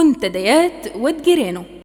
منتديات ودجيرينو